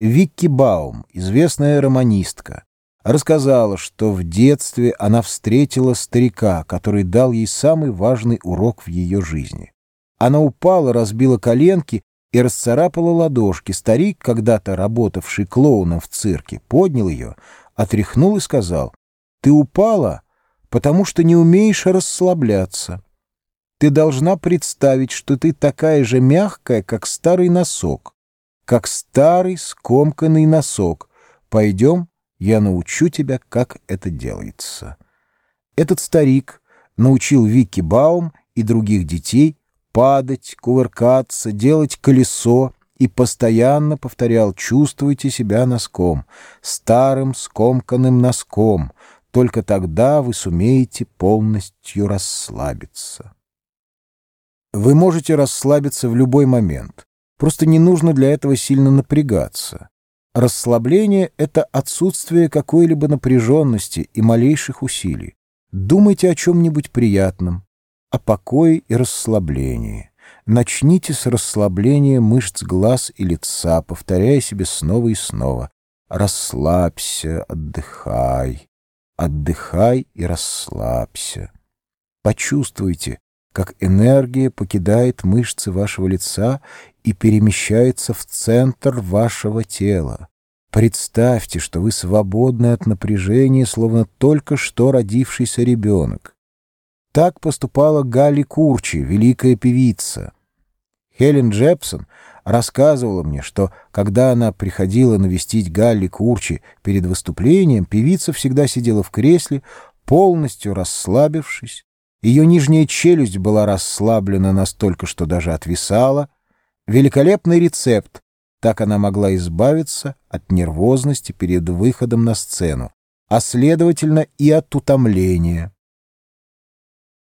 Викки Баум, известная романистка, рассказала, что в детстве она встретила старика, который дал ей самый важный урок в ее жизни. Она упала, разбила коленки и расцарапала ладошки. Старик, когда-то работавший клоуном в цирке, поднял ее, отряхнул и сказал, «Ты упала, потому что не умеешь расслабляться. Ты должна представить, что ты такая же мягкая, как старый носок, как старый скомканный носок. Пойдем, я научу тебя, как это делается». Этот старик научил Вики Баум и других детей падать, кувыркаться, делать колесо и постоянно повторял «чувствуйте себя носком, старым скомканным носком, только тогда вы сумеете полностью расслабиться». Вы можете расслабиться в любой момент, просто не нужно для этого сильно напрягаться. Расслабление — это отсутствие какой-либо напряженности и малейших усилий. Думайте о чем-нибудь приятном, о покое и расслаблении. Начните с расслабления мышц глаз и лица, повторяя себе снова и снова. Расслабься, отдыхай, отдыхай и расслабься. Почувствуйте, как энергия покидает мышцы вашего лица и перемещается в центр вашего тела. Представьте, что вы свободны от напряжения, словно только что родившийся ребенок. Так поступала Галли Курчи, великая певица. Хелен Джепсон рассказывала мне, что когда она приходила навестить Галли Курчи перед выступлением, певица всегда сидела в кресле, полностью расслабившись. Ее нижняя челюсть была расслаблена настолько, что даже отвисала. Великолепный рецепт. Так она могла избавиться от нервозности перед выходом на сцену, а следовательно и от утомления.